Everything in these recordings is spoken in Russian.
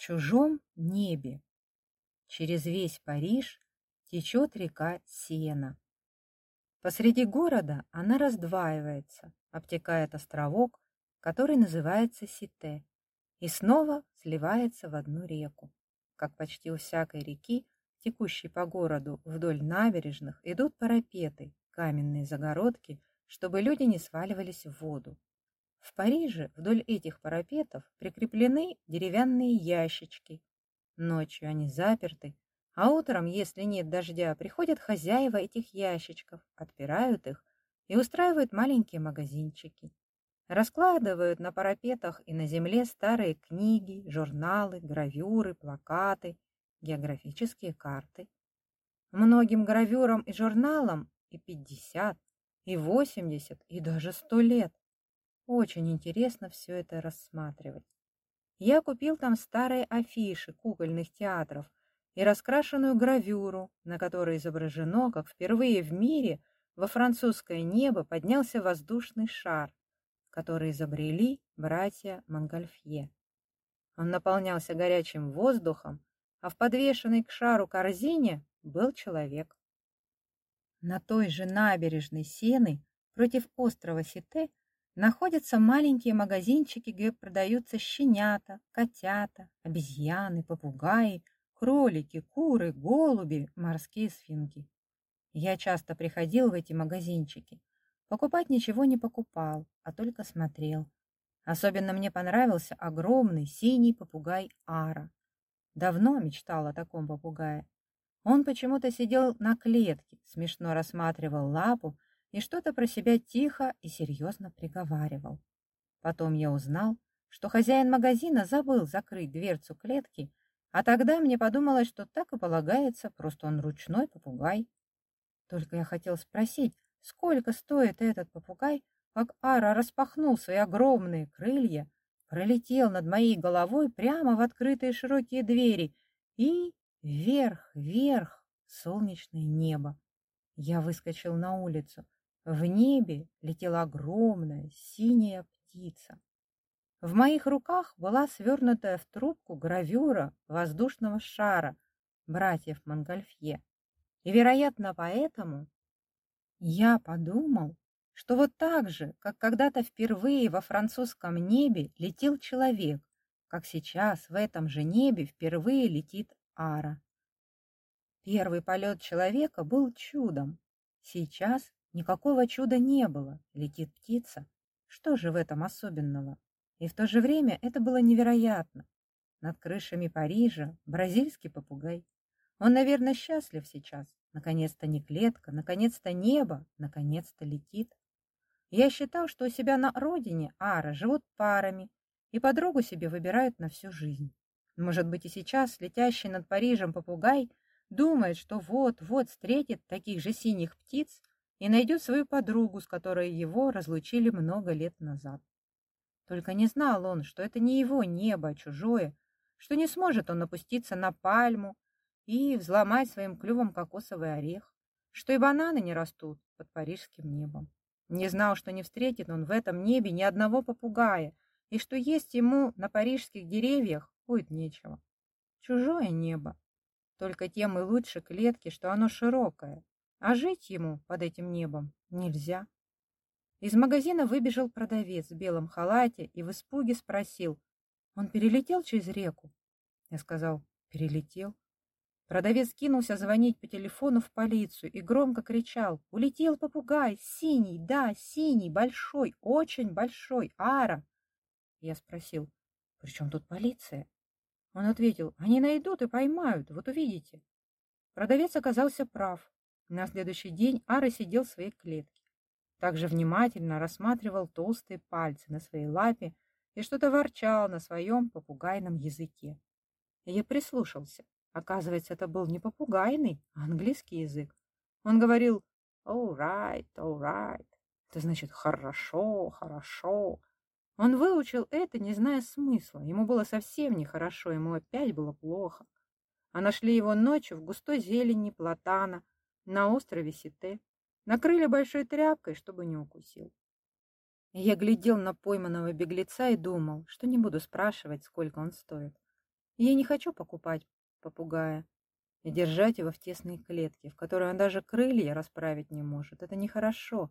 чужом небе. Через весь Париж течет река Сена. Посреди города она раздваивается, обтекает островок, который называется Сите, и снова сливается в одну реку. Как почти у всякой реки, текущей по городу вдоль набережных, идут парапеты, каменные загородки, чтобы люди не сваливались в воду. В Париже вдоль этих парапетов прикреплены деревянные ящички. Ночью они заперты, а утром, если нет дождя, приходят хозяева этих ящичков, отпирают их и устраивают маленькие магазинчики. Раскладывают на парапетах и на земле старые книги, журналы, гравюры, плакаты, географические карты. Многим гравюрам и журналам и 50, и 80, и даже 100 лет. Очень интересно все это рассматривать. Я купил там старые афиши кукольных театров и раскрашенную гравюру, на которой изображено, как впервые в мире во французское небо поднялся воздушный шар, который изобрели братья Монгольфье. Он наполнялся горячим воздухом, а в подвешенной к шару корзине был человек. На той же набережной Сены против острова Сите находятся маленькие магазинчики, где продаются щенята, котята, обезьяны, попугаи, кролики, куры, голуби, морские свинки. Я часто приходил в эти магазинчики. Покупать ничего не покупал, а только смотрел. Особенно мне понравился огромный синий попугай Ара. Давно мечтал о таком попугае. Он почему-то сидел на клетке, смешно рассматривал лапу и что-то про себя тихо и серьезно приговаривал. Потом я узнал, что хозяин магазина забыл закрыть дверцу клетки, а тогда мне подумалось, что так и полагается, просто он ручной попугай. Только я хотел спросить, сколько стоит этот попугай, как Ара распахнул свои огромные крылья, пролетел над моей головой прямо в открытые широкие двери и вверх, вверх, солнечное небо. Я выскочил на улицу. В небе летела огромная синяя птица. В моих руках была свернутая в трубку гравюра воздушного шара братьев Монгольфье. И, вероятно, поэтому я подумал, что вот так же, как когда-то впервые во французском небе летел человек, как сейчас в этом же небе впервые летит Ара. Первый полет человека был чудом. Сейчас Никакого чуда не было, летит птица. Что же в этом особенного? И в то же время это было невероятно. Над крышами Парижа бразильский попугай. Он, наверное, счастлив сейчас. Наконец-то не клетка, наконец-то небо, наконец-то летит. Я считал, что у себя на родине ара живут парами и подругу себе выбирают на всю жизнь. Может быть, и сейчас летящий над Парижем попугай думает, что вот-вот встретит таких же синих птиц, и найдет свою подругу, с которой его разлучили много лет назад. Только не знал он, что это не его небо, а чужое, что не сможет он опуститься на пальму и взломать своим клювом кокосовый орех, что и бананы не растут под парижским небом. Не знал, что не встретит он в этом небе ни одного попугая, и что есть ему на парижских деревьях будет нечего. Чужое небо. Только тем и лучше клетки, что оно широкое, а жить ему под этим небом нельзя. Из магазина выбежал продавец в белом халате и в испуге спросил, «Он перелетел через реку?» Я сказал, «Перелетел». Продавец кинулся звонить по телефону в полицию и громко кричал, «Улетел попугай! Синий, да, синий, большой, очень большой, ара!» Я спросил, «При чем тут полиция?» Он ответил, «Они найдут и поймают, вот увидите». Продавец оказался прав. На следующий день Ара сидел в своей клетке. Также внимательно рассматривал толстые пальцы на своей лапе и что-то ворчал на своем попугайном языке. Я прислушался. Оказывается, это был не попугайный, а английский язык. Он говорил «all right, all right». Это значит «хорошо, хорошо». Он выучил это, не зная смысла. Ему было совсем нехорошо, ему опять было плохо. А нашли его ночью в густой зелени платана, на острове Сите. Накрыли большой тряпкой, чтобы не укусил. Я глядел на пойманного беглеца и думал, что не буду спрашивать, сколько он стоит. Я не хочу покупать попугая и держать его в тесной клетке, в которой он даже крылья расправить не может. Это нехорошо,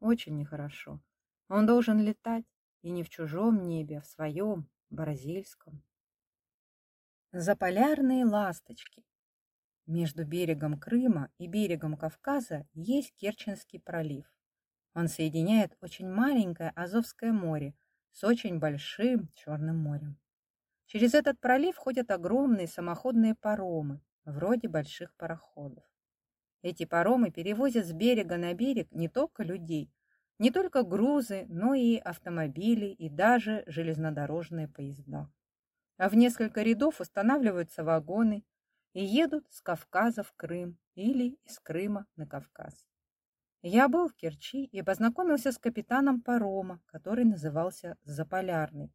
очень нехорошо. Он должен летать, и не в чужом небе, а в своем, бразильском. Заполярные ласточки. Между берегом Крыма и берегом Кавказа есть Керченский пролив. Он соединяет очень маленькое Азовское море с очень большим Черным морем. Через этот пролив ходят огромные самоходные паромы, вроде больших пароходов. Эти паромы перевозят с берега на берег не только людей, не только грузы, но и автомобили и даже железнодорожные поезда. А в несколько рядов устанавливаются вагоны и едут с Кавказа в Крым или из Крыма на Кавказ. Я был в Керчи и познакомился с капитаном парома, который назывался Заполярный.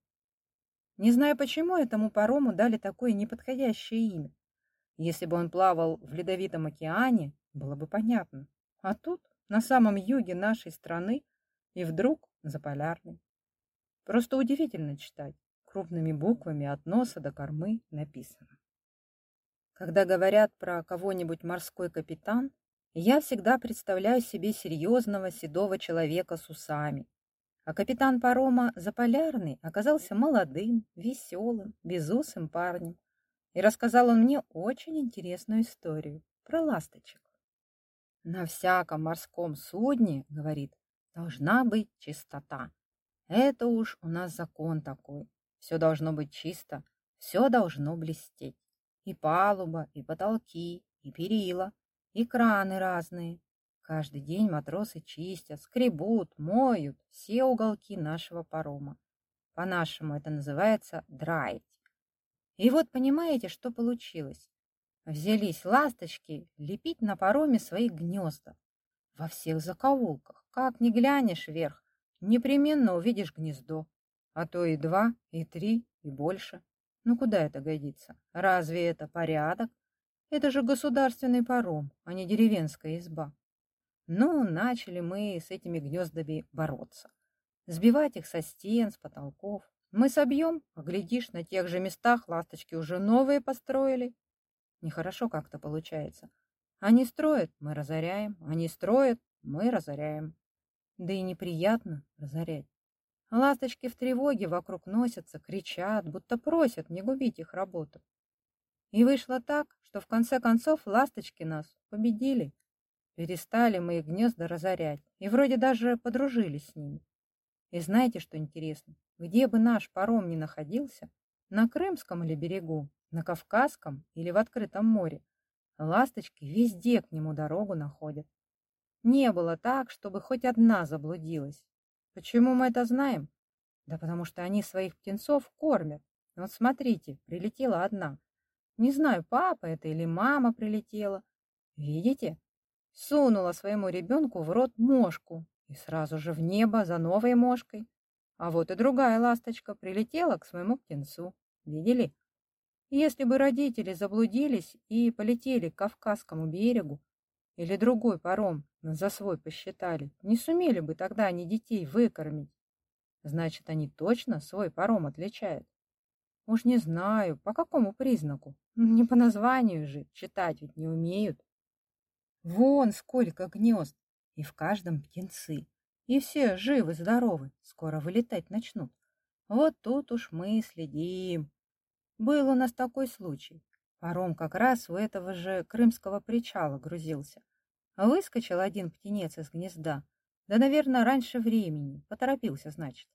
Не знаю, почему этому парому дали такое неподходящее имя. Если бы он плавал в ледовитом океане, было бы понятно. А тут, на самом юге нашей страны, и вдруг Заполярный. Просто удивительно читать. Крупными буквами от носа до кормы написано. Когда говорят про кого-нибудь морской капитан, я всегда представляю себе серьезного седого человека с усами. А капитан парома Заполярный оказался молодым, веселым, безусым парнем. И рассказал он мне очень интересную историю про ласточек. На всяком морском судне, говорит, должна быть чистота. Это уж у нас закон такой. Все должно быть чисто, все должно блестеть. И палуба, и потолки, и перила, и краны разные. Каждый день матросы чистят, скребут, моют все уголки нашего парома. По-нашему это называется драить. И вот понимаете, что получилось? Взялись ласточки лепить на пароме свои гнезда. Во всех закоулках, как ни глянешь вверх, непременно увидишь гнездо, а то и два, и три, и больше. Ну куда это годится? Разве это порядок? Это же государственный паром, а не деревенская изба. Ну, начали мы с этими гнездами бороться. Сбивать их со стен, с потолков. Мы собьем, а глядишь, на тех же местах ласточки уже новые построили. Нехорошо как-то получается. Они строят, мы разоряем. Они строят, мы разоряем. Да и неприятно разорять. Ласточки в тревоге вокруг носятся, кричат, будто просят не губить их работу. И вышло так, что в конце концов ласточки нас победили. Перестали мы их гнезда разорять и вроде даже подружились с ними. И знаете, что интересно? Где бы наш паром ни находился, на Крымском или берегу, на Кавказском или в открытом море, ласточки везде к нему дорогу находят. Не было так, чтобы хоть одна заблудилась. Почему мы это знаем? Да потому что они своих птенцов кормят. Вот смотрите, прилетела одна. Не знаю, папа это или мама прилетела. Видите? Сунула своему ребенку в рот мошку и сразу же в небо за новой мошкой. А вот и другая ласточка прилетела к своему птенцу. Видели? Если бы родители заблудились и полетели к Кавказскому берегу, или другой паром за свой посчитали, не сумели бы тогда они детей выкормить. Значит, они точно свой паром отличают. Уж не знаю, по какому признаку. Не по названию же, читать ведь не умеют. Вон сколько гнезд, и в каждом птенцы. И все живы-здоровы, скоро вылетать начнут. Вот тут уж мы следим. Был у нас такой случай. Паром как раз у этого же крымского причала грузился. Выскочил один птенец из гнезда. Да, наверное, раньше времени. Поторопился, значит.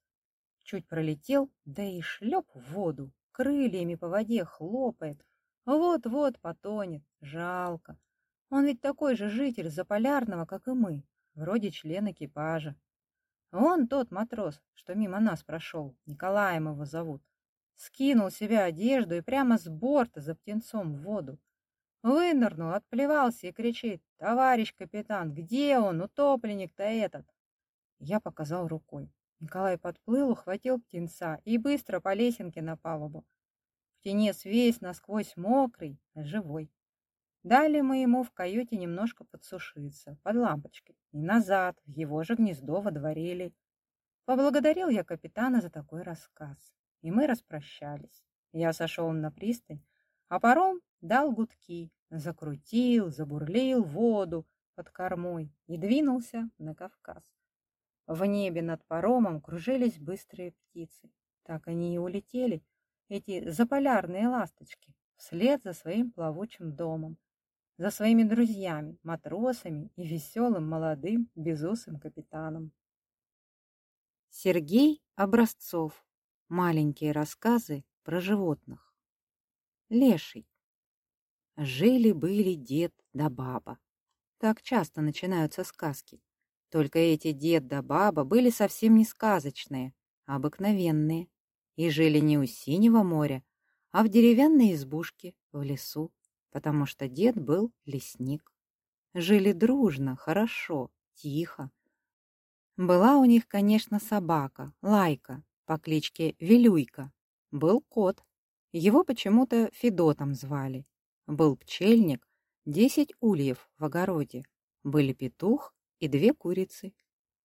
Чуть пролетел, да и шлеп в воду крыльями по воде хлопает. Вот-вот потонет. Жалко. Он ведь такой же житель Заполярного, как и мы, вроде член экипажа. Он тот матрос, что мимо нас прошел, Николаем его зовут. Скинул себе одежду и прямо с борта за птенцом в воду. Вынырнул, отплевался и кричит, «Товарищ капитан, где он, утопленник-то этот?» Я показал рукой. Николай подплыл, ухватил птенца и быстро по лесенке на палубу. Птенец весь насквозь мокрый, живой. Дали мы ему в каюте немножко подсушиться, под лампочкой, и назад, в его же гнездо водворили. Поблагодарил я капитана за такой рассказ, и мы распрощались. Я сошел на пристань, а паром дал гудки, закрутил, забурлил воду под кормой и двинулся на Кавказ. В небе над паромом кружились быстрые птицы. Так они и улетели, эти заполярные ласточки, вслед за своим плавучим домом, за своими друзьями, матросами и веселым молодым безусым капитаном. Сергей Образцов. Маленькие рассказы про животных. Леший. Жили-были дед да баба. Так часто начинаются сказки. Только эти дед да баба были совсем не сказочные, а обыкновенные. И жили не у синего моря, а в деревянной избушке в лесу, потому что дед был лесник. Жили дружно, хорошо, тихо. Была у них, конечно, собака, Лайка, по кличке Вилюйка. Был кот. Его почему-то Федотом звали. Был пчельник, десять ульев в огороде. Были петух и две курицы.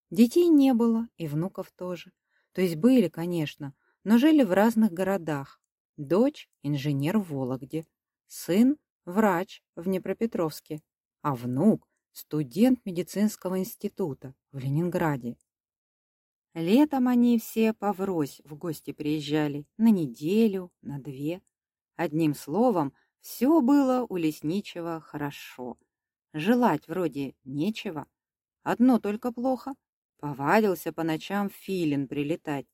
Детей не было, и внуков тоже. То есть были, конечно, но жили в разных городах. Дочь – инженер в Вологде, сын врач в Днепропетровске, а внук – студент медицинского института в Ленинграде. Летом они все поврось в гости приезжали на неделю, на две. Одним словом, все было у лесничего хорошо. Желать вроде нечего. Одно только плохо. Повадился по ночам филин прилетать.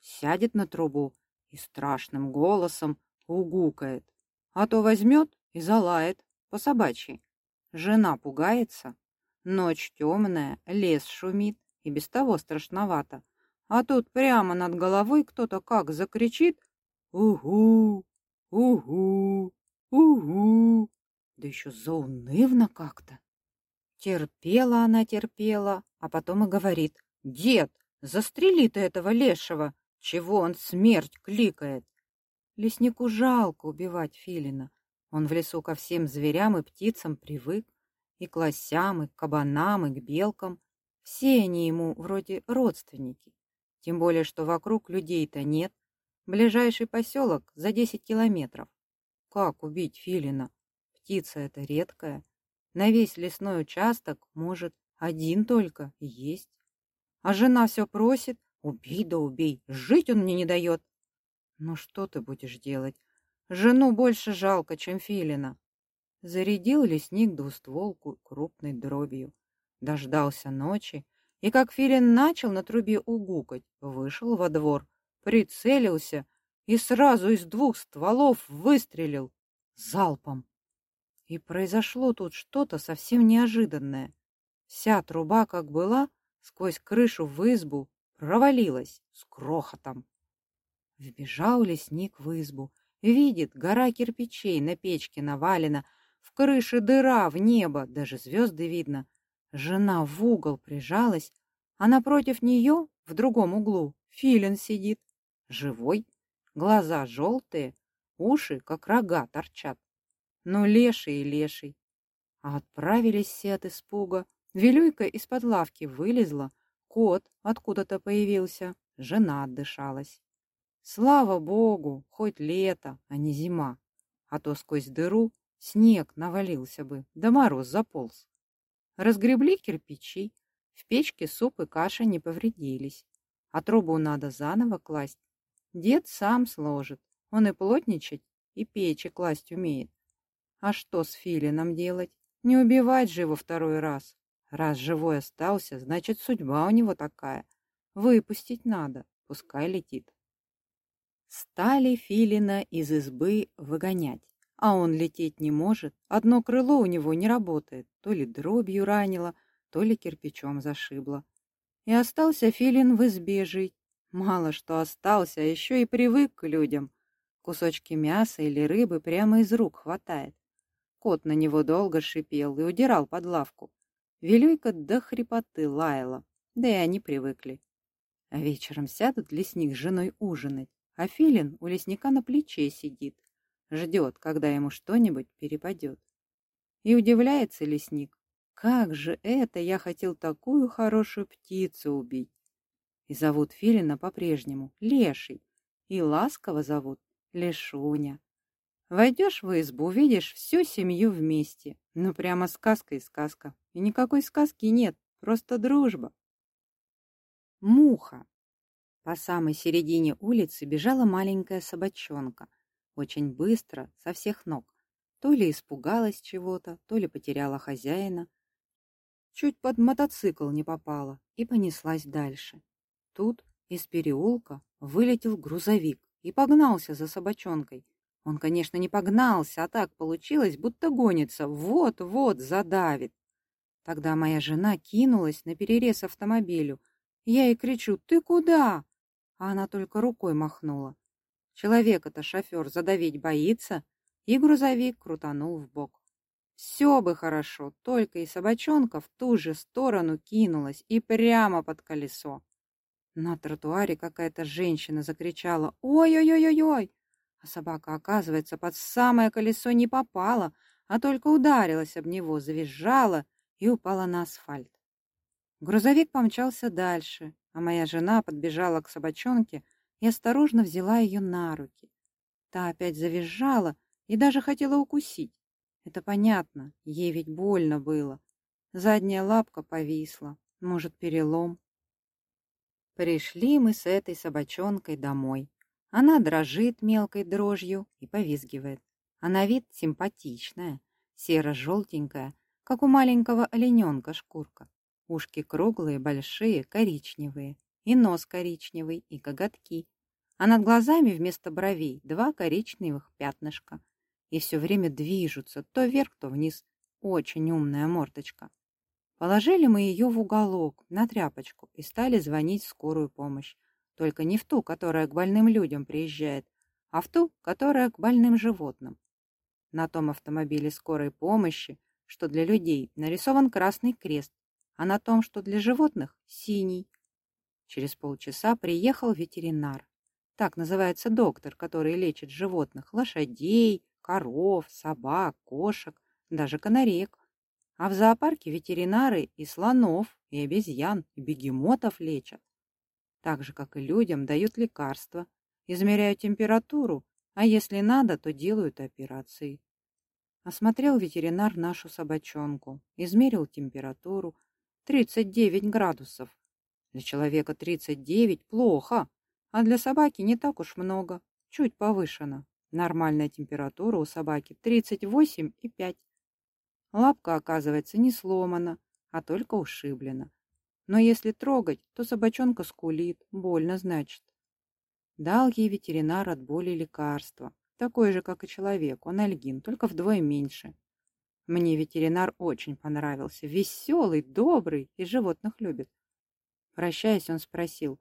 Сядет на трубу и страшным голосом угукает. А то возьмет и залает по собачьи. Жена пугается. Ночь темная, лес шумит, и без того страшновато. А тут прямо над головой кто-то как закричит «Угу! Угу! Угу!» Да еще заунывно как-то. Терпела она, терпела, а потом и говорит «Дед, застрели ты этого лешего! Чего он смерть кликает?» Леснику жалко убивать филина, он в лесу ко всем зверям и птицам привык, и к лосям, и к кабанам, и к белкам. Все они ему вроде родственники. Тем более, что вокруг людей-то нет. Ближайший поселок за 10 километров. Как убить филина? Птица эта редкая. На весь лесной участок, может, один только есть. А жена все просит, убей да убей, жить он мне не дает. Ну что ты будешь делать? Жену больше жалко, чем филина. Зарядил лесник двустволку крупной дробью. Дождался ночи, и как филин начал на трубе угукать, вышел во двор, прицелился и сразу из двух стволов выстрелил залпом. И произошло тут что-то совсем неожиданное. Вся труба, как была, сквозь крышу в избу провалилась с крохотом. Вбежал лесник в избу Видит, гора кирпичей на печке навалена, в крыше дыра в небо, даже звезды видно. Жена в угол прижалась, а напротив нее, в другом углу, филин сидит. Живой, глаза желтые, уши, как рога, торчат. Ну, леший и леший. А отправились все от испуга. Вилюйка из-под лавки вылезла, кот откуда-то появился, жена отдышалась. Слава богу, хоть лето, а не зима, а то сквозь дыру снег навалился бы, да мороз заполз. Разгребли кирпичи, в печке суп и каша не повредились, а трубу надо заново класть. Дед сам сложит, он и плотничать, и печи класть умеет. А что с филином делать? Не убивать же его второй раз. Раз живой остался, значит, судьба у него такая. Выпустить надо, пускай летит. Стали Филина из избы выгонять. А он лететь не может, одно крыло у него не работает, то ли дробью ранило, то ли кирпичом зашибло. И остался Филин в избе жить. Мало что остался, а еще и привык к людям. Кусочки мяса или рыбы прямо из рук хватает. Кот на него долго шипел и удирал под лавку. Вилюйка до хрипоты лаяла, да и они привыкли. А вечером сядут лесник с женой ужинать. А филин у лесника на плече сидит, ждет, когда ему что-нибудь перепадет. И удивляется лесник, как же это я хотел такую хорошую птицу убить. И зовут филина по-прежнему Леший, и ласково зовут Лешуня. Войдешь в избу, увидишь всю семью вместе. Ну, прямо сказка и сказка. И никакой сказки нет, просто дружба. Муха. По самой середине улицы бежала маленькая собачонка. Очень быстро, со всех ног. То ли испугалась чего-то, то ли потеряла хозяина. Чуть под мотоцикл не попала и понеслась дальше. Тут из переулка вылетел грузовик и погнался за собачонкой. Он, конечно, не погнался, а так получилось, будто гонится. Вот-вот задавит. Тогда моя жена кинулась на перерез автомобилю. Я ей кричу «Ты куда?» А она только рукой махнула. Человека-то шофер задавить боится, и грузовик крутанул в бок. Все бы хорошо, только и собачонка в ту же сторону кинулась и прямо под колесо. На тротуаре какая-то женщина закричала «Ой-ой-ой-ой-ой!», а собака, оказывается, под самое колесо не попала, а только ударилась об него, завизжала и упала на асфальт. Грузовик помчался дальше, а моя жена подбежала к собачонке и осторожно взяла ее на руки. Та опять завизжала и даже хотела укусить. Это понятно, ей ведь больно было. Задняя лапка повисла, может, перелом. Пришли мы с этой собачонкой домой. Она дрожит мелкой дрожью и повизгивает. А на вид симпатичная, серо-желтенькая, как у маленького олененка шкурка. Ушки круглые, большие, коричневые. И нос коричневый, и коготки. А над глазами вместо бровей два коричневых пятнышка. И все время движутся, то вверх, то вниз. Очень умная мордочка. Положили мы ее в уголок, на тряпочку, и стали звонить в скорую помощь. Только не в ту, которая к больным людям приезжает, а в ту, которая к больным животным. На том автомобиле скорой помощи, что для людей, нарисован красный крест, а на том, что для животных – синий. Через полчаса приехал ветеринар. Так называется доктор, который лечит животных – лошадей, коров, собак, кошек, даже канареек. А в зоопарке ветеринары и слонов, и обезьян, и бегемотов лечат так же, как и людям, дают лекарства, измеряют температуру, а если надо, то делают операции. Осмотрел ветеринар нашу собачонку, измерил температуру 39 градусов. Для человека 39 плохо, а для собаки не так уж много, чуть повышено. Нормальная температура у собаки 38,5. Лапка, оказывается, не сломана, а только ушиблена. Но если трогать, то собачонка скулит, больно значит. Дал ей ветеринар от боли лекарства, такое же, как и человек, он альгин, только вдвое меньше. Мне ветеринар очень понравился, веселый, добрый и животных любит. Прощаясь, он спросил,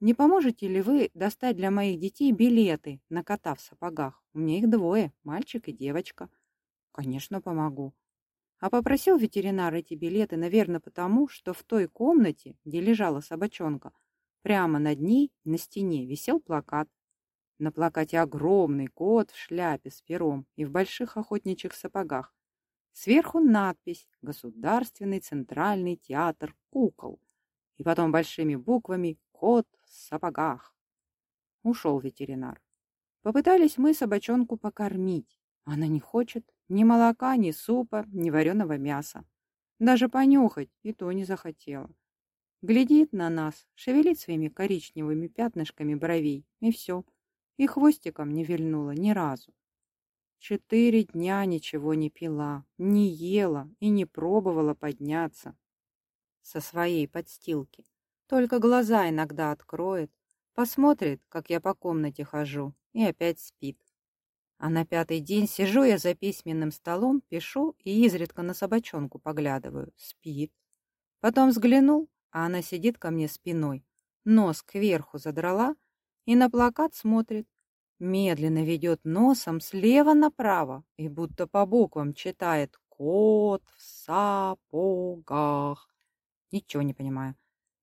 не поможете ли вы достать для моих детей билеты на кота в сапогах? У меня их двое, мальчик и девочка. Конечно, помогу. А попросил ветеринар эти билеты, наверное, потому, что в той комнате, где лежала собачонка, прямо над ней на стене висел плакат. На плакате огромный кот в шляпе с пером и в больших охотничьих сапогах. Сверху надпись «Государственный центральный театр кукол». И потом большими буквами «Кот сапогах». Ушел ветеринар. Попытались мы собачонку покормить. Она не хочет. Ни молока, ни супа, ни вареного мяса. Даже понюхать и то не захотела. Глядит на нас, шевелит своими коричневыми пятнышками бровей, и все. И хвостиком не вильнула ни разу. Четыре дня ничего не пила, не ела и не пробовала подняться со своей подстилки. Только глаза иногда откроет, посмотрит, как я по комнате хожу, и опять спит. А на пятый день сижу я за письменным столом, пишу и изредка на собачонку поглядываю. Спит. Потом взглянул, а она сидит ко мне спиной. Нос кверху задрала и на плакат смотрит. Медленно ведет носом слева направо и будто по буквам читает «Кот в сапогах». Ничего не понимаю.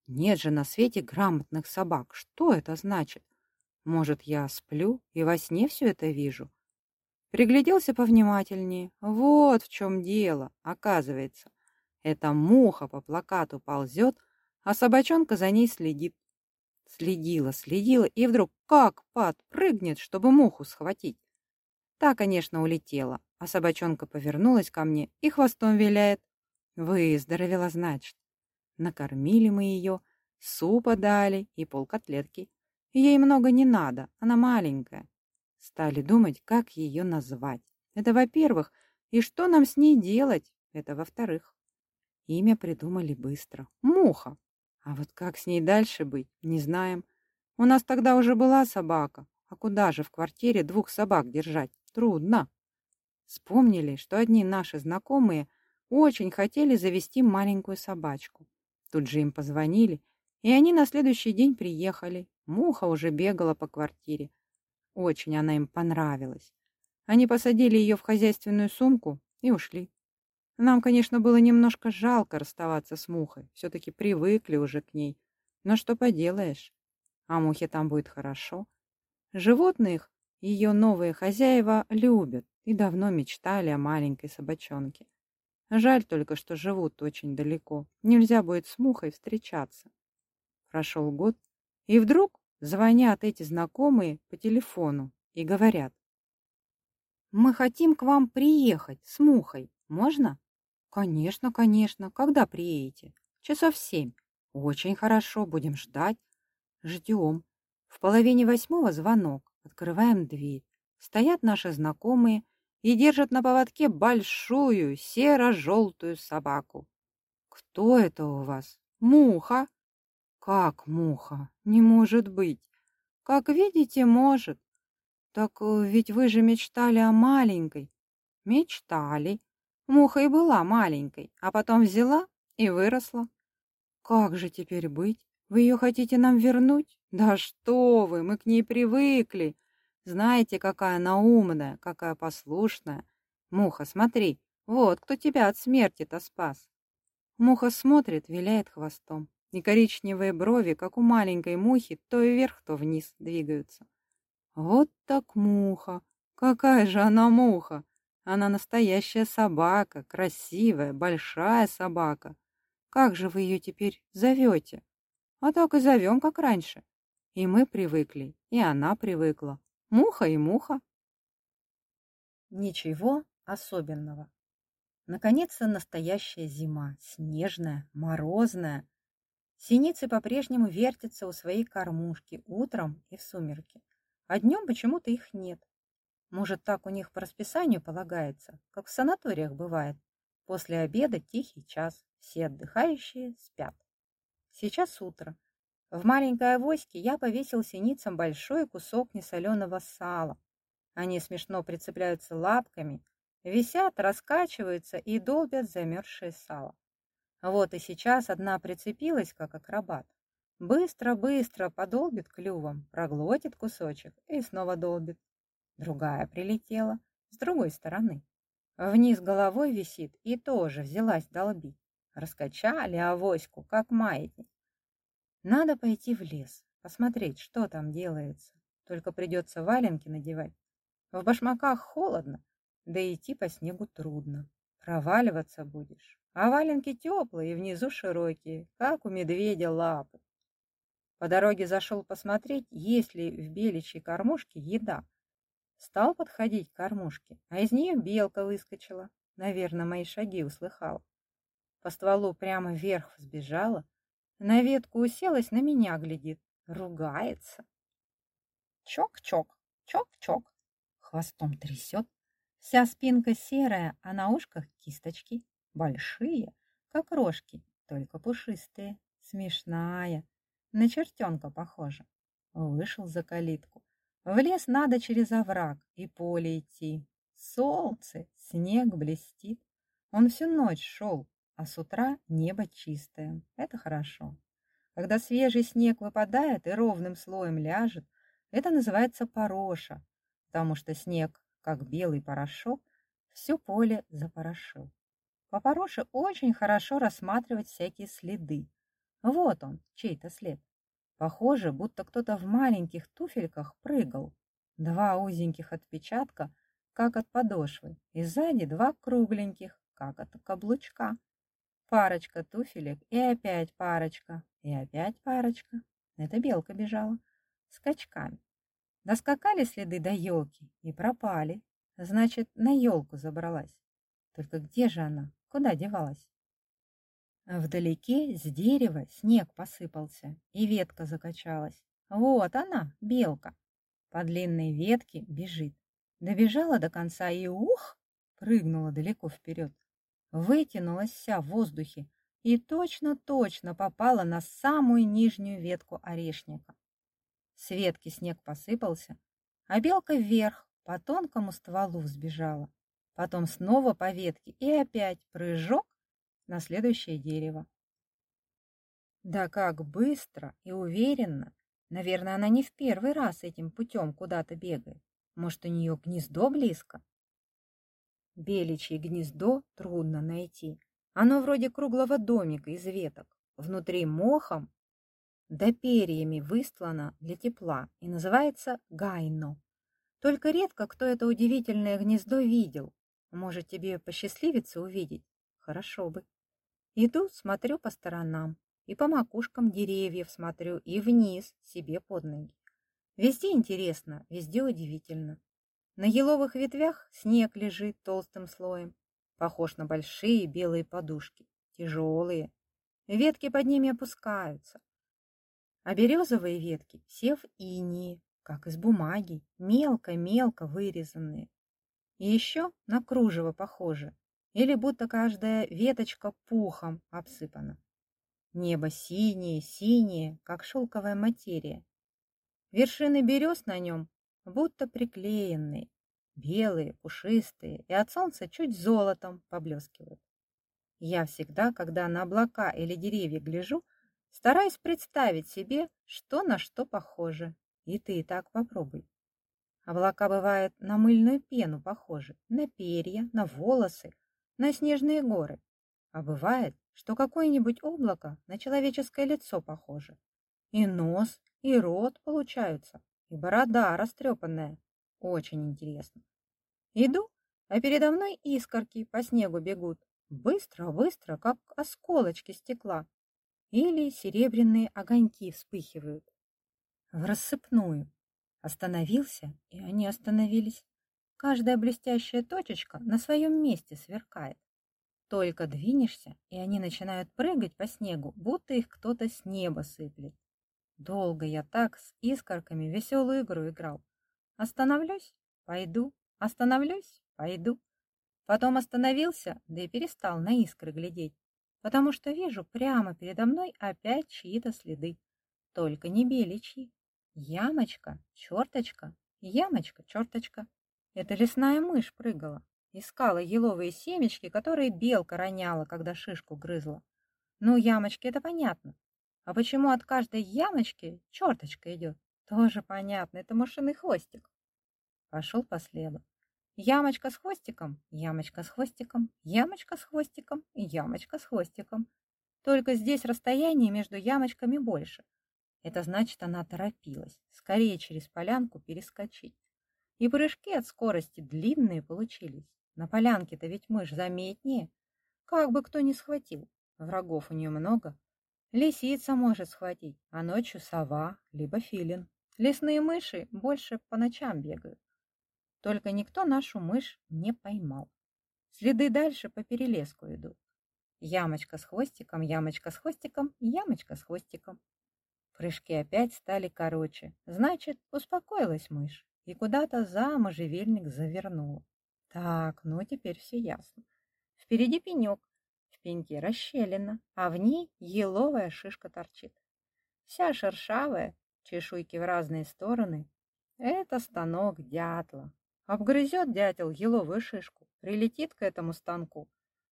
Нет же на свете грамотных собак. Что это значит? Может, я сплю и во сне все это вижу? Пригляделся повнимательнее. Вот в чем дело, оказывается. Эта муха по плакату ползет, а собачонка за ней следит. Следила, следила, и вдруг как подпрыгнет, чтобы муху схватить. Та, конечно, улетела, а собачонка повернулась ко мне и хвостом виляет. Выздоровела, значит. Накормили мы ее, супа дали и полкотлетки. Ей много не надо, она маленькая. Стали думать, как ее назвать. Это во-первых, и что нам с ней делать? Это во-вторых. Имя придумали быстро. Муха. А вот как с ней дальше быть, не знаем. У нас тогда уже была собака. А куда же в квартире двух собак держать? Трудно. Вспомнили, что одни наши знакомые очень хотели завести маленькую собачку. Тут же им позвонили, и они на следующий день приехали. Муха уже бегала по квартире. Очень она им понравилась. Они посадили ее в хозяйственную сумку и ушли. Нам, конечно, было немножко жалко расставаться с Мухой. Все-таки привыкли уже к ней. Но что поделаешь? А Мухе там будет хорошо. Животных ее новые хозяева любят и давно мечтали о маленькой собачонке. Жаль только, что живут очень далеко. Нельзя будет с Мухой встречаться. Прошел год, и вдруг звонят эти знакомые по телефону и говорят. «Мы хотим к вам приехать с Мухой. Можно?» «Конечно, конечно. Когда приедете?» «Часов семь». «Очень хорошо. Будем ждать». «Ждем». В половине восьмого звонок. Открываем дверь. Стоят наши знакомые и держат на поводке большую серо-желтую собаку. «Кто это у вас?» «Муха». «Как муха? Не может быть». «Как видите, может». «Так э, ведь вы же мечтали о маленькой». «Мечтали. Муха и была маленькой, а потом взяла и выросла». «Как же теперь быть? Вы ее хотите нам вернуть? Да что вы, мы к ней привыкли. Знаете, какая она умная, какая послушная. Муха, смотри, вот кто тебя от смерти-то спас. Муха смотрит, виляет хвостом, и коричневые брови, как у маленькой мухи, то вверх, то вниз двигаются. Вот так муха! Какая же она муха! Она настоящая собака, красивая, большая собака. Как же вы ее теперь зовете? А так и зовем, как раньше. И мы привыкли, и она привыкла. Муха и муха. Ничего особенного. Наконец-то настоящая зима, снежная, морозная. Синицы по-прежнему вертятся у своей кормушки утром и в сумерки, а днем почему-то их нет. Может, так у них по расписанию полагается, как в санаториях бывает. После обеда тихий час, все отдыхающие спят. Сейчас утро. В маленькой авоське я повесил синицам большой кусок несоленого сала. Они смешно прицепляются лапками, висят, раскачиваются и долбят замерзшее сало. Вот и сейчас одна прицепилась, как акробат. Быстро-быстро подолбит клювом, проглотит кусочек и снова долбит. Другая прилетела с другой стороны. Вниз головой висит и тоже взялась долбить. Раскачали авоську, как маятник. Надо пойти в лес, посмотреть, что там делается. Только придется валенки надевать. В башмаках холодно, да и идти по снегу трудно. Проваливаться будешь. А валенки теплые и внизу широкие, как у медведя лапы. По дороге зашел посмотреть, есть ли в беличьей кормушке еда. Стал подходить к кормушке, а из нее белка выскочила. Наверное, мои шаги услыхал. По стволу прямо вверх взбежала, на ветку уселась, на меня глядит, ругается. Чок-чок, чок-чок, хвостом трясет. Вся спинка серая, а на ушках кисточки, большие, как рожки, только пушистые, смешная, на чертенка похожа. Вышел за калитку. В лес надо через овраг и поле идти. Солнце, снег блестит. Он всю ночь шел, а с утра небо чистое. Это хорошо. Когда свежий снег выпадает и ровным слоем ляжет, это называется пороша, потому что снег, как белый порошок, все поле запорошил. По пороше очень хорошо рассматривать всякие следы. Вот он, чей-то след. Похоже, будто кто-то в маленьких туфельках прыгал. Два узеньких отпечатка, как от подошвы, и сзади два кругленьких, как от каблучка парочка туфелек и опять парочка, и опять парочка. Это белка бежала. Скачками. Доскакали следы до елки и пропали. Значит, на елку забралась. Только где же она? Куда девалась? Вдалеке с дерева снег посыпался, и ветка закачалась. Вот она, белка. По длинной ветке бежит. Добежала до конца и ух, прыгнула далеко вперед. Вытянулась вся в воздухе и точно-точно попала на самую нижнюю ветку орешника. С ветки снег посыпался, а белка вверх по тонкому стволу взбежала. Потом снова по ветке и опять прыжок на следующее дерево. Да как быстро и уверенно! Наверное, она не в первый раз этим путем куда-то бегает. Может, у нее гнездо близко? Беличье гнездо трудно найти. Оно вроде круглого домика из веток. Внутри мохом да перьями выстлано для тепла и называется гайно. Только редко кто это удивительное гнездо видел. Может, тебе посчастливится увидеть? Хорошо бы. Иду, смотрю по сторонам, и по макушкам деревьев смотрю, и вниз, себе под ноги. Везде интересно, везде удивительно. На еловых ветвях снег лежит толстым слоем, похож на большие белые подушки, тяжелые. Ветки под ними опускаются. А березовые ветки все в инии, как из бумаги, мелко-мелко вырезанные. И еще на кружево похоже, или будто каждая веточка пухом обсыпана. Небо синее, синее, как шелковая материя. Вершины берез на нем будто приклеенные, белые, пушистые, и от солнца чуть золотом поблескивают. Я всегда, когда на облака или деревья гляжу, стараюсь представить себе, что на что похоже. И ты и так попробуй. Облака бывают на мыльную пену похожи, на перья, на волосы, на снежные горы. А бывает, что какое-нибудь облако на человеческое лицо похоже. И нос, и рот получаются, и борода растрепанная. Очень интересно. Иду, а передо мной искорки по снегу бегут. Быстро-быстро, как осколочки стекла. Или серебряные огоньки вспыхивают. В рассыпную. Остановился, и они остановились. Каждая блестящая точечка на своем месте сверкает. Только двинешься, и они начинают прыгать по снегу, будто их кто-то с неба сыплет. Долго я так с искорками веселую игру играл. Остановлюсь — пойду, остановлюсь — пойду. Потом остановился, да и перестал на искры глядеть, потому что вижу прямо передо мной опять чьи-то следы. Только не беличьи. Ямочка, черточка, ямочка, черточка. Это лесная мышь прыгала, искала еловые семечки, которые белка роняла, когда шишку грызла. Ну, ямочки, это понятно. А почему от каждой ямочки черточка идет? Тоже понятно, это мышиный хвостик. Пошел по следу. Ямочка с хвостиком, ямочка с хвостиком, ямочка с хвостиком ямочка с хвостиком. Только здесь расстояние между ямочками больше. Это значит, она торопилась, скорее через полянку перескочить. И прыжки от скорости длинные получились. На полянке-то ведь мышь заметнее. Как бы кто ни схватил. Врагов у нее много. Лисица может схватить, а ночью сова, либо филин. Лесные мыши больше по ночам бегают. Только никто нашу мышь не поймал. Следы дальше по перелеску идут. Ямочка с хвостиком, ямочка с хвостиком, ямочка с хвостиком. Прыжки опять стали короче. Значит, успокоилась мышь и куда-то за можжевельник завернула. Так, ну теперь все ясно. Впереди пенек, пеньке расщелина, а в ней еловая шишка торчит. Вся шершавая, чешуйки в разные стороны. Это станок дятла. Обгрызет дятел еловую шишку, прилетит к этому станку,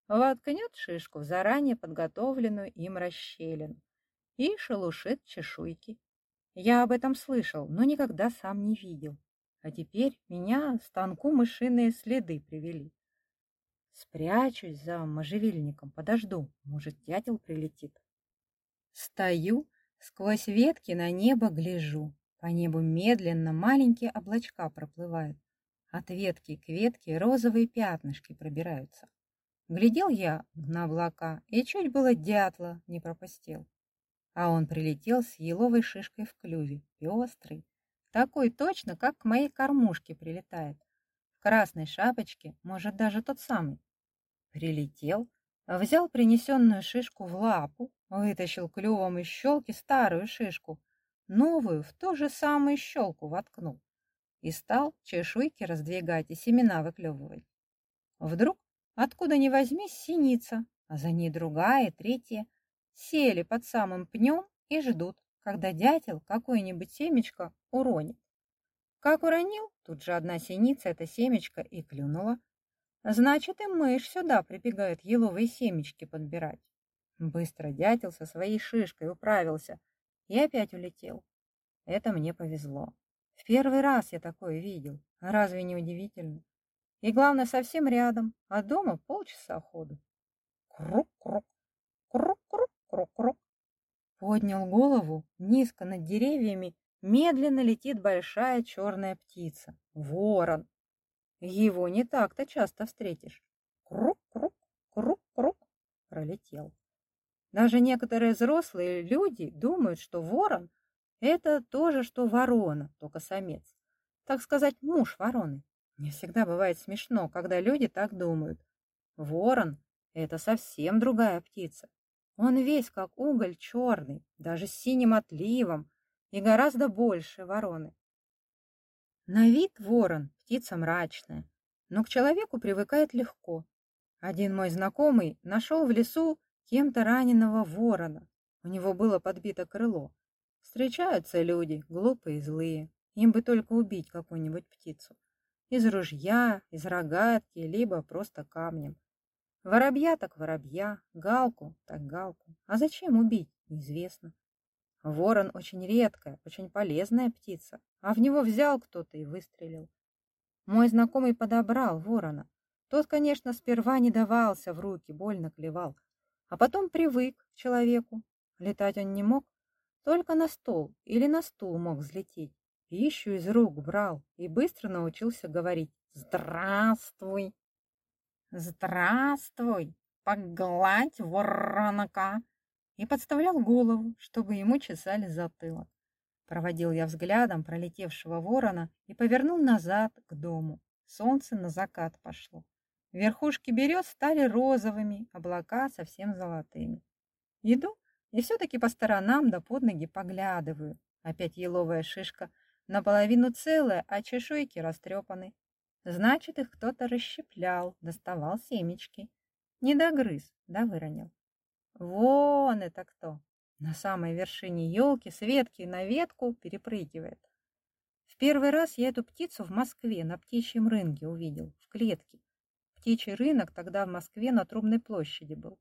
воткнет шишку в заранее подготовленную им расщелину и шелушит чешуйки. Я об этом слышал, но никогда сам не видел. А теперь меня станку мышиные следы привели. Спрячусь за можжевельником, подожду, может, дятел прилетит. Стою, сквозь ветки на небо гляжу. По небу медленно маленькие облачка проплывают. От ветки к ветке розовые пятнышки пробираются. Глядел я на облака и чуть было дятла не пропустил. а он прилетел с еловой шишкой в клюве, пестрый, такой точно, как к моей кормушке прилетает. Красной шапочке, может, даже тот самый. Прилетел, взял принесенную шишку в лапу, вытащил клювом из щелки старую шишку, новую в ту же самую щелку воткнул и стал чешуйки раздвигать и семена выклевывать. Вдруг, откуда ни возьмись, синица, а за ней другая, третья, сели под самым пнем и ждут, когда дятел какое-нибудь семечко уронит. Как уронил, тут же одна синица это семечко и клюнула. Значит, и мышь сюда прибегает еловые семечки подбирать. Быстро дятел со своей шишкой управился и опять улетел. Это мне повезло. В первый раз я такое видел. Разве не удивительно? И главное, совсем рядом, а дома полчаса ходу. Круг-круг, круг-круг-круг-круг. Поднял голову, низко над деревьями медленно летит большая черная птица. Ворон. Его не так-то часто встретишь. Круг-круг, круг-круг. Пролетел. Даже некоторые взрослые люди думают, что ворон это то же, что ворона, только самец. Так сказать, муж вороны. Мне всегда бывает смешно, когда люди так думают. Ворон — это совсем другая птица. Он весь как уголь черный, даже с синим отливом и гораздо больше вороны. На вид ворон — птица мрачная, но к человеку привыкает легко. Один мой знакомый нашел в лесу кем-то раненого ворона. У него было подбито крыло. Встречаются люди, глупые и злые. Им бы только убить какую-нибудь птицу. Из ружья, из рогатки, либо просто камнем. Воробья так воробья, галку так галку. А зачем убить, неизвестно. Ворон очень редкая, очень полезная птица, а в него взял кто-то и выстрелил. Мой знакомый подобрал ворона. Тот, конечно, сперва не давался в руки, больно клевал, а потом привык к человеку. Летать он не мог, только на стол или на стул мог взлететь. Пищу из рук брал и быстро научился говорить «Здравствуй!» «Здравствуй! Погладь воронака!» И подставлял голову, чтобы ему чесали затылок. Проводил я взглядом пролетевшего ворона и повернул назад к дому. Солнце на закат пошло. Верхушки берез стали розовыми, облака совсем золотыми. Иду и все-таки по сторонам да под ноги поглядываю. Опять еловая шишка, наполовину целая, а чешуйки растрепаны. Значит, их кто-то расщеплял, доставал семечки. Не догрыз, да выронил. Вон это кто! На самой вершине елки с ветки на ветку перепрыгивает. В первый раз я эту птицу в Москве на птичьем рынке увидел, в клетке. Птичий рынок тогда в Москве на Трубной площади был.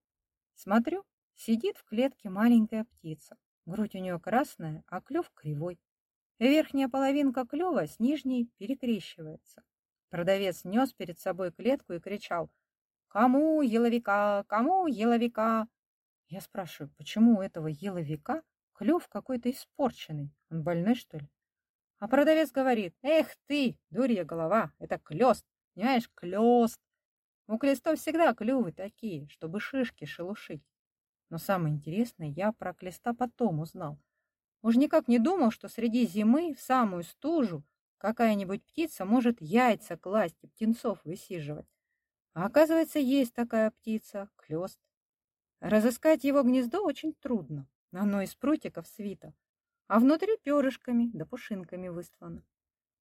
Смотрю, Сидит в клетке маленькая птица. Грудь у нее красная, а клюв кривой. Верхняя половинка клюва с нижней перекрещивается. Продавец нес перед собой клетку и кричал «Кому еловика? Кому еловика?» Я спрашиваю, почему у этого еловика клюв какой-то испорченный? Он больной, что ли? А продавец говорит, эх ты, дурья голова, это клёст, понимаешь, клёст. У клестов всегда клювы такие, чтобы шишки шелушить. Но самое интересное, я про клеста потом узнал. Уж никак не думал, что среди зимы в самую стужу какая-нибудь птица может яйца класть и птенцов высиживать. А оказывается, есть такая птица, клёст. Разыскать его гнездо очень трудно. Оно из прутиков свито, а внутри перышками да пушинками выслано.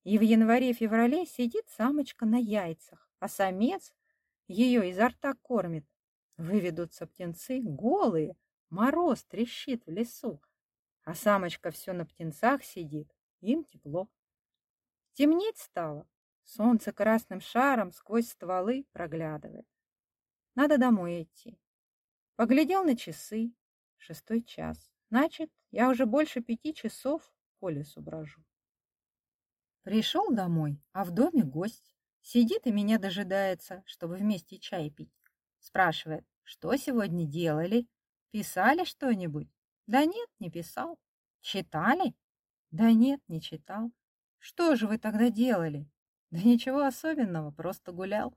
И в январе-феврале сидит самочка на яйцах, а самец ее изо рта кормит, Выведутся птенцы голые, мороз трещит в лесу, а самочка все на птенцах сидит, им тепло. Темнеть стало, солнце красным шаром сквозь стволы проглядывает. Надо домой идти. Поглядел на часы, шестой час. Значит, я уже больше пяти часов по лесу брожу. Пришел домой, а в доме гость. Сидит и меня дожидается, чтобы вместе чай пить. Спрашивает, что сегодня делали? Писали что-нибудь? Да нет, не писал. Читали? Да нет, не читал. Что же вы тогда делали? Да ничего особенного, просто гулял.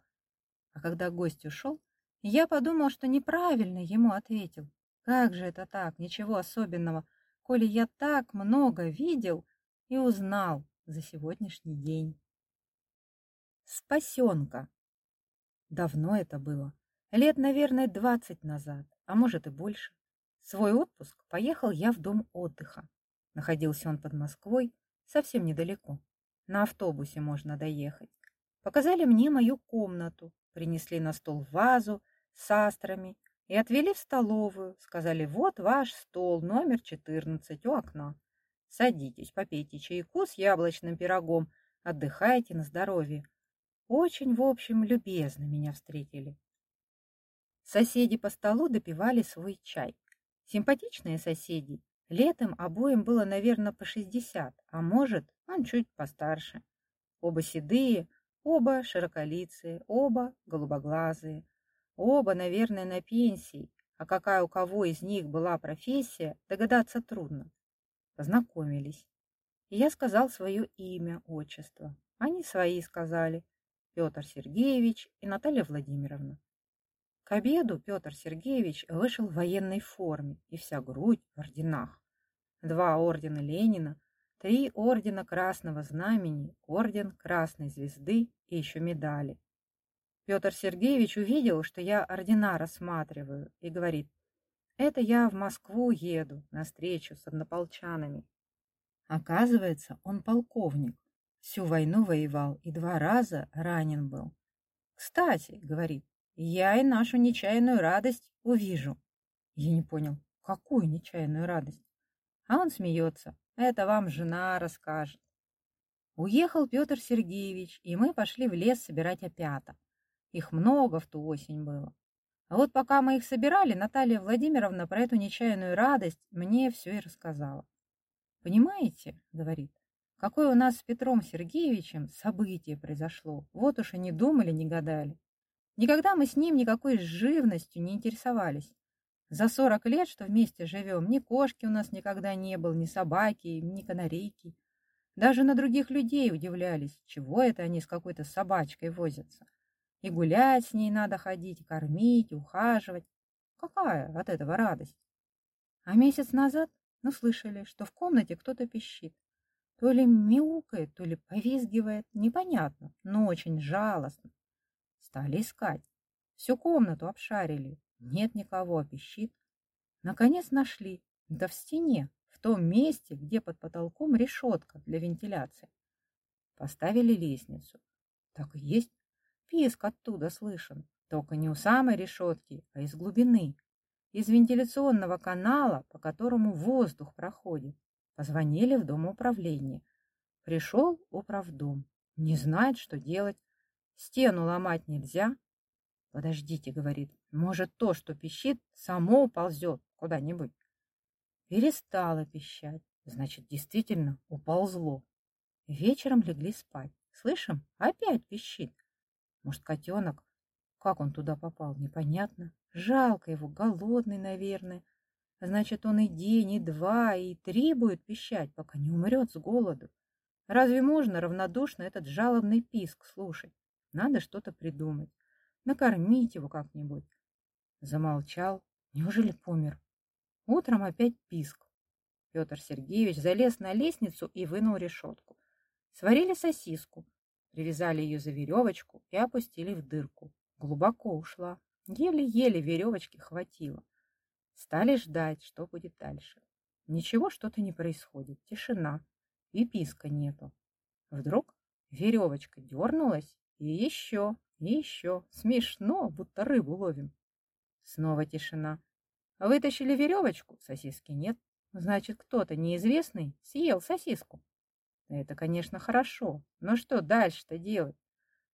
А когда гость ушел, я подумал, что неправильно ему ответил. Как же это так? Ничего особенного, коли я так много видел и узнал за сегодняшний день. Спасенка. Давно это было. Лет, наверное, двадцать назад, а может и больше. свой отпуск поехал я в дом отдыха. Находился он под Москвой, совсем недалеко. На автобусе можно доехать. Показали мне мою комнату, принесли на стол вазу с астрами и отвели в столовую. Сказали, вот ваш стол, номер 14, у окна. Садитесь, попейте чайку с яблочным пирогом, отдыхайте на здоровье. Очень, в общем, любезно меня встретили. Соседи по столу допивали свой чай. Симпатичные соседи. Летом обоим было, наверное, по шестьдесят, а может, он чуть постарше. Оба седые, оба широколицые, оба голубоглазые. Оба, наверное, на пенсии, а какая у кого из них была профессия, догадаться трудно. Познакомились. И я сказал свое имя, отчество. Они свои сказали. Петр Сергеевич и Наталья Владимировна. К обеду Петр Сергеевич вышел в военной форме и вся грудь в орденах. Два ордена Ленина, три ордена Красного Знамени, орден Красной Звезды и еще медали. Петр Сергеевич увидел, что я ордена рассматриваю, и говорит, это я в Москву еду на встречу с однополчанами. Оказывается, он полковник, всю войну воевал и два раза ранен был. Кстати, говорит, я и нашу нечаянную радость увижу. Я не понял, какую нечаянную радость? А он смеется, это вам жена расскажет. Уехал Петр Сергеевич, и мы пошли в лес собирать опята. Их много в ту осень было. А вот пока мы их собирали, Наталья Владимировна про эту нечаянную радость мне все и рассказала. «Понимаете, — говорит, — какое у нас с Петром Сергеевичем событие произошло. Вот уж и не думали, не гадали. Никогда мы с ним никакой живностью не интересовались. За сорок лет, что вместе живем, ни кошки у нас никогда не было, ни собаки, ни канарейки. Даже на других людей удивлялись, чего это они с какой-то собачкой возятся. И гулять с ней надо ходить, кормить, ухаживать. Какая от этого радость? А месяц назад, ну, слышали, что в комнате кто-то пищит. То ли мяукает, то ли повизгивает, непонятно, но очень жалостно. Стали искать. Всю комнату обшарили. Нет никого, пищит. Наконец нашли. Да в стене, в том месте, где под потолком решетка для вентиляции. Поставили лестницу. Так и есть Писк оттуда слышен, только не у самой решетки, а из глубины, из вентиляционного канала, по которому воздух проходит. Позвонили в дом управления. Пришел управдом. Не знает, что делать. Стену ломать нельзя. Подождите, говорит, может то, что пищит, само уползет куда-нибудь. Перестало пищать. Значит, действительно уползло. Вечером легли спать. Слышим, опять пищит. Может, котенок? Как он туда попал, непонятно. Жалко его, голодный, наверное. Значит, он и день, и два, и три будет пищать, пока не умрет с голоду. Разве можно равнодушно этот жалобный писк слушать? Надо что-то придумать. Накормить его как-нибудь. Замолчал. Неужели помер? Утром опять писк. Петр Сергеевич залез на лестницу и вынул решетку. Сварили сосиску. Привязали ее за веревочку и опустили в дырку. Глубоко ушла. Еле-еле веревочки хватило. Стали ждать, что будет дальше. Ничего что-то не происходит. Тишина. И писка нету. Вдруг веревочка дернулась. И еще, и еще. Смешно, будто рыбу ловим. Снова тишина. Вытащили веревочку, сосиски нет. Значит, кто-то неизвестный съел сосиску. Это, конечно, хорошо, но что дальше-то делать?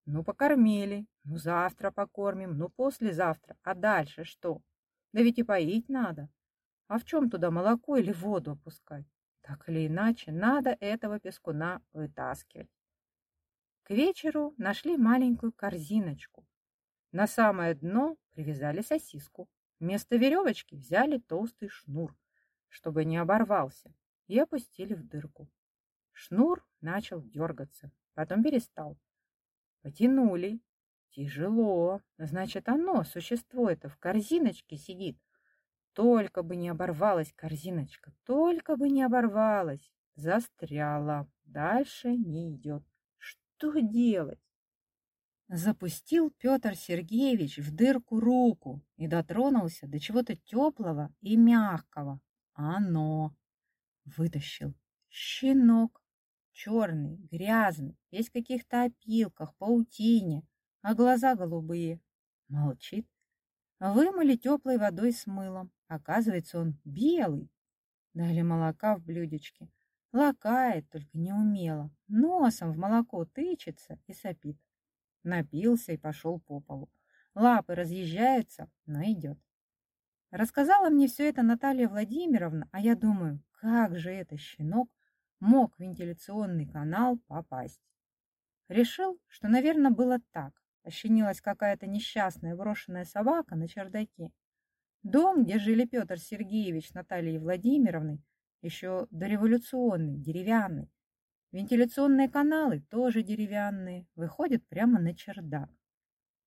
Ну, покормили, ну, завтра покормим, ну, послезавтра, а дальше что? Да ведь и поить надо. А в чем туда молоко или воду опускать? Так или иначе, надо этого пескуна вытаскивать. К вечеру нашли маленькую корзиночку. На самое дно привязали сосиску. Вместо веревочки взяли толстый шнур, чтобы не оборвался, и опустили в дырку. Шнур начал дергаться, потом перестал. Потянули. Тяжело. Значит, оно, существо это, в корзиночке сидит. Только бы не оборвалась корзиночка, только бы не оборвалась. Застряла, дальше не идет. Что делать? Запустил Петр Сергеевич в дырку руку и дотронулся до чего-то теплого и мягкого. Оно. Вытащил. Щенок. Черный, грязный, весь в каких-то опилках, паутине, а глаза голубые. Молчит. Вымыли теплой водой с мылом. Оказывается, он белый. Дали молока в блюдечке. Лакает, только неумело. Носом в молоко тычется и сопит. Напился и пошел по полу. Лапы разъезжаются, но идет. Рассказала мне все это Наталья Владимировна, а я думаю, как же этот щенок мог в вентиляционный канал попасть. Решил, что, наверное, было так. Ощенилась какая-то несчастная брошенная собака на чердаке. Дом, где жили Петр Сергеевич Натальей Владимировной, еще дореволюционный, деревянный, Вентиляционные каналы тоже деревянные, выходят прямо на чердак.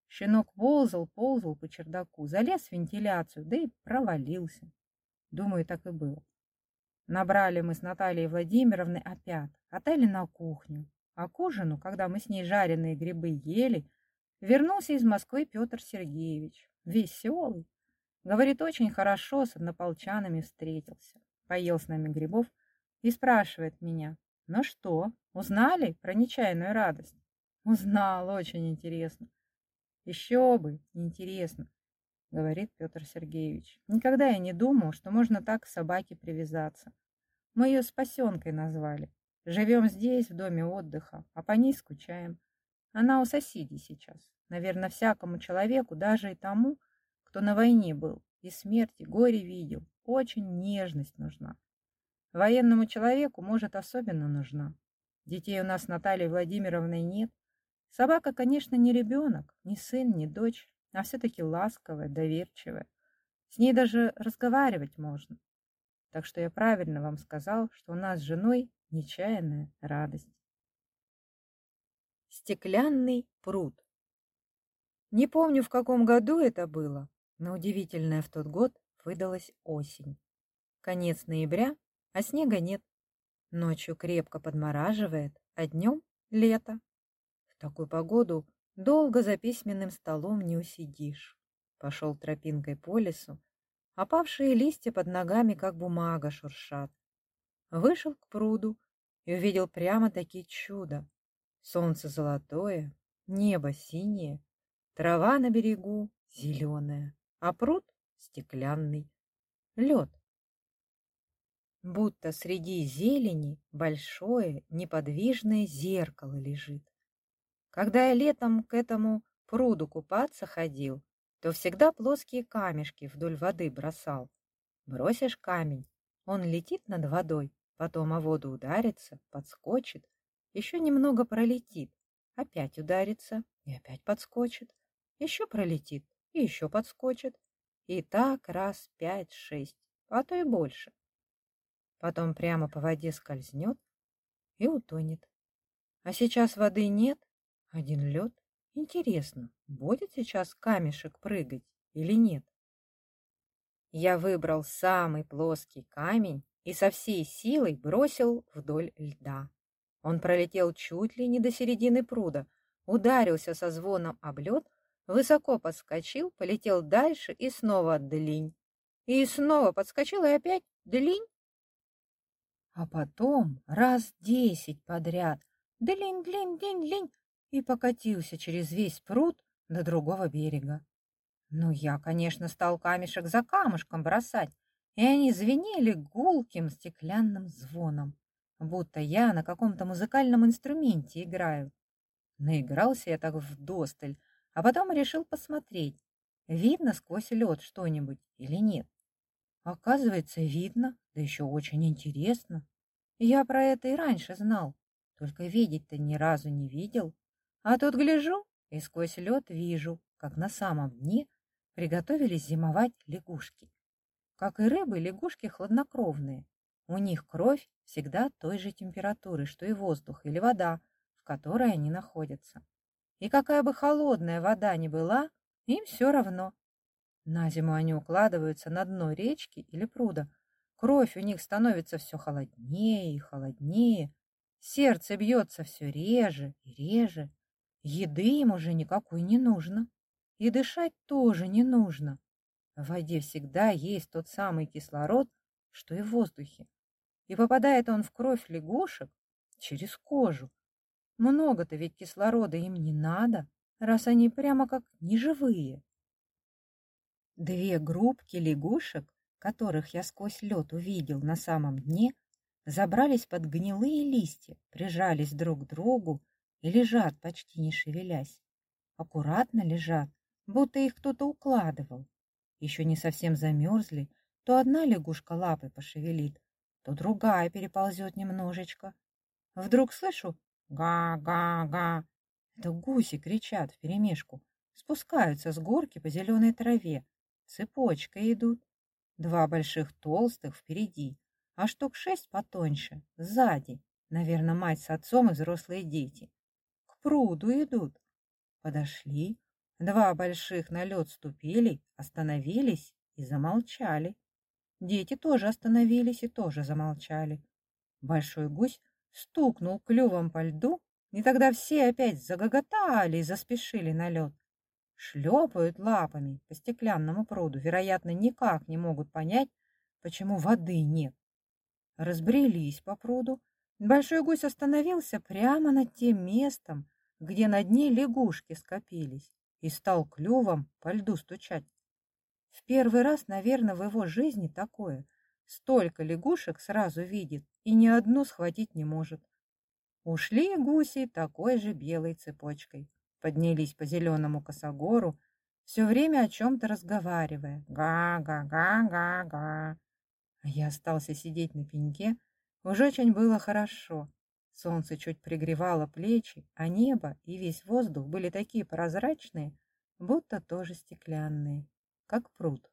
Щенок ползал, ползал по чердаку, залез в вентиляцию, да и провалился. Думаю, так и было. Набрали мы с Натальей Владимировной опять, отели на кухню. А к ужину, когда мы с ней жареные грибы ели, вернулся из Москвы Петр Сергеевич, веселый. Говорит, очень хорошо с однополчанами встретился. Поел с нами грибов и спрашивает меня, ну что, узнали про нечаянную радость? Узнал, очень интересно. Еще бы, интересно, говорит Петр Сергеевич. Никогда я не думал, что можно так к собаке привязаться. Мы ее спасенкой назвали. Живем здесь, в доме отдыха, а по ней скучаем. Она у соседей сейчас. Наверное, всякому человеку, даже и тому, кто на войне был, и смерти, горе видел, очень нежность нужна. Военному человеку, может, особенно нужна. Детей у нас с Натальей Владимировной нет. Собака, конечно, не ребенок, не сын, не дочь, а все-таки ласковая, доверчивая. С ней даже разговаривать можно. Так что я правильно вам сказал, что у нас с женой нечаянная радость. Стеклянный пруд. Не помню, в каком году это было, но удивительная в тот год выдалась осень. Конец ноября а снега нет. Ночью крепко подмораживает, а днем лето. В такую погоду долго за письменным столом не усидишь. Пошел тропинкой по лесу, опавшие листья под ногами, как бумага, шуршат. Вышел к пруду и увидел прямо-таки чудо. Солнце золотое, небо синее, трава на берегу зеленая, а пруд стеклянный, лед будто среди зелени большое неподвижное зеркало лежит. Когда я летом к этому пруду купаться ходил, то всегда плоские камешки вдоль воды бросал. Бросишь камень, он летит над водой, потом о воду ударится, подскочит, еще немного пролетит, опять ударится и опять подскочит, еще пролетит и еще подскочит. И так раз пять-шесть, а то и больше потом прямо по воде скользнет и утонет. А сейчас воды нет, один лед. Интересно, будет сейчас камешек прыгать или нет? Я выбрал самый плоский камень и со всей силой бросил вдоль льда. Он пролетел чуть ли не до середины пруда, ударился со звоном об лед, высоко подскочил, полетел дальше и снова длинь. И снова подскочил и опять длинь а потом раз десять подряд длинь-длинь-длинь-длинь и покатился через весь пруд до другого берега. Ну, я, конечно, стал камешек за камушком бросать, и они звенели гулким стеклянным звоном, будто я на каком-то музыкальном инструменте играю. Наигрался я так вдосталь, а потом решил посмотреть, видно сквозь лед что-нибудь или нет. Оказывается, видно, да еще очень интересно. Я про это и раньше знал, только видеть-то ни разу не видел. А тут гляжу и сквозь лед вижу, как на самом дне приготовились зимовать лягушки. Как и рыбы, лягушки хладнокровные. У них кровь всегда той же температуры, что и воздух или вода, в которой они находятся. И какая бы холодная вода ни была, им все равно. На зиму они укладываются на дно речки или пруда. Кровь у них становится все холоднее и холоднее. Сердце бьется все реже и реже. Еды им уже никакой не нужно. И дышать тоже не нужно. В воде всегда есть тот самый кислород, что и в воздухе. И попадает он в кровь лягушек через кожу. Много-то ведь кислорода им не надо, раз они прямо как неживые. Две группки лягушек, которых я сквозь лед увидел на самом дне, забрались под гнилые листья, прижались друг к другу лежат, почти не шевелясь. Аккуратно лежат, будто их кто-то укладывал. Еще не совсем замерзли, то одна лягушка лапой пошевелит, то другая переползет немножечко. Вдруг слышу «га-га-га». Это гуси кричат вперемешку, спускаются с горки по зеленой траве, Цепочкой идут. Два больших толстых впереди, а штук шесть потоньше, сзади. Наверное, мать с отцом и взрослые дети. Пруду идут. Подошли. Два больших на лед ступили, остановились и замолчали. Дети тоже остановились и тоже замолчали. Большой гусь стукнул клювом по льду, и тогда все опять загоготали и заспешили на лед шлепают лапами по стеклянному пруду, вероятно, никак не могут понять, почему воды нет. Разбрелись по пруду. Большой гусь остановился прямо над тем местом, где на дне лягушки скопились, и стал клювом по льду стучать. В первый раз, наверное, в его жизни такое. Столько лягушек сразу видит и ни одну схватить не может. Ушли гуси такой же белой цепочкой поднялись по зеленому косогору, все время о чем-то разговаривая. Га-га-га-га-га. Я остался сидеть на пеньке. Уже очень было хорошо. Солнце чуть пригревало плечи, а небо и весь воздух были такие прозрачные, будто тоже стеклянные, как пруд.